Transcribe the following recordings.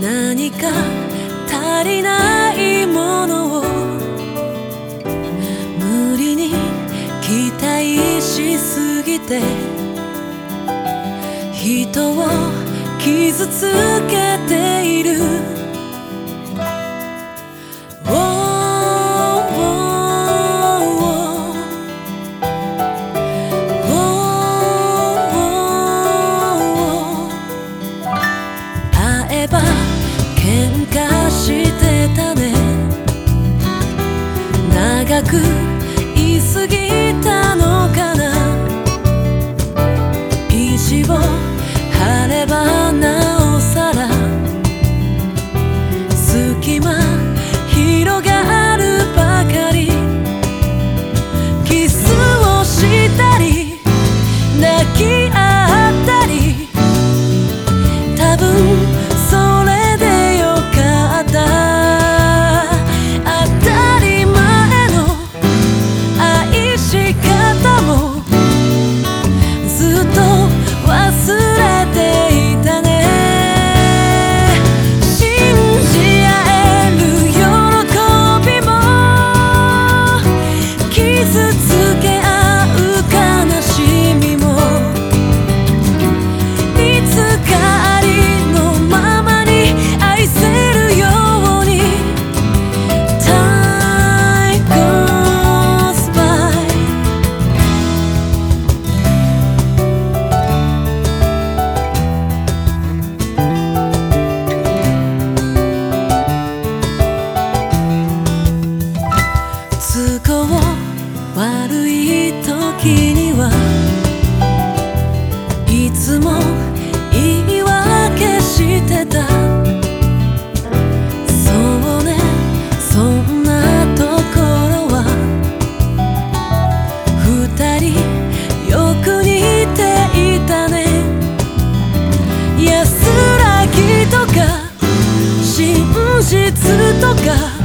何か足りないものを無理に期待しすぎて人を傷つけている。く言い過ぎたのかな。意地を張ればなおさら。隙間広がるばかり。キスをしたり泣き合悪い時にはいつも言い訳してた。そうねそんなところは二人よく似ていたね。安らぎとか真実とか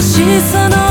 しさの